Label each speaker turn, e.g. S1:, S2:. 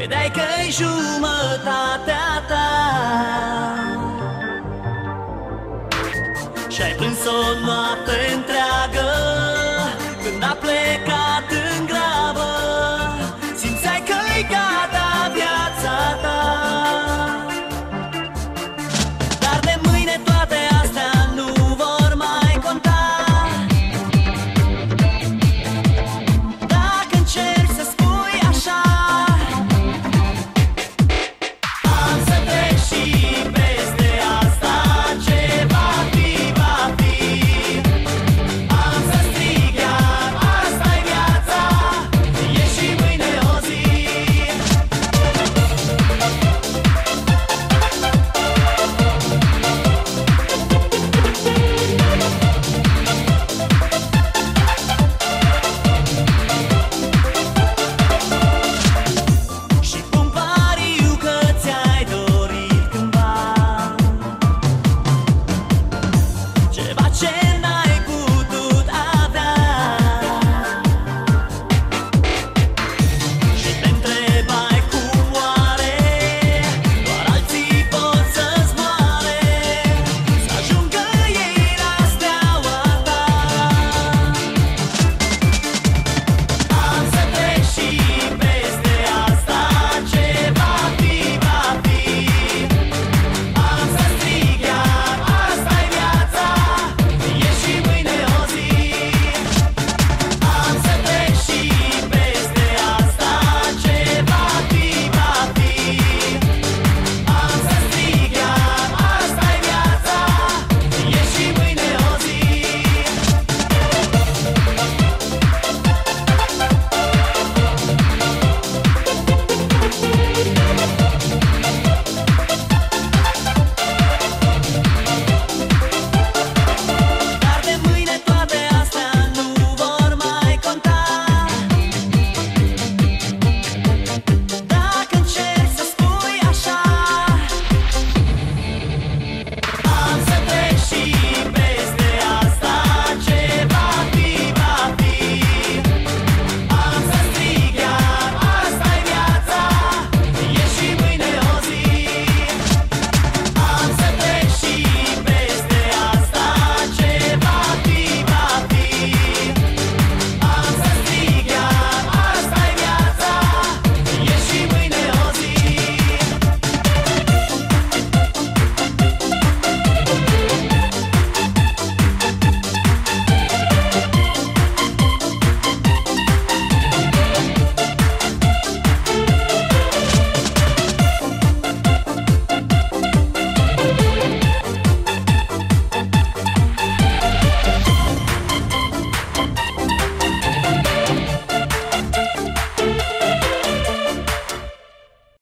S1: Credeai că-i jumătatea ta. Și-ai plâns o noapte întreagă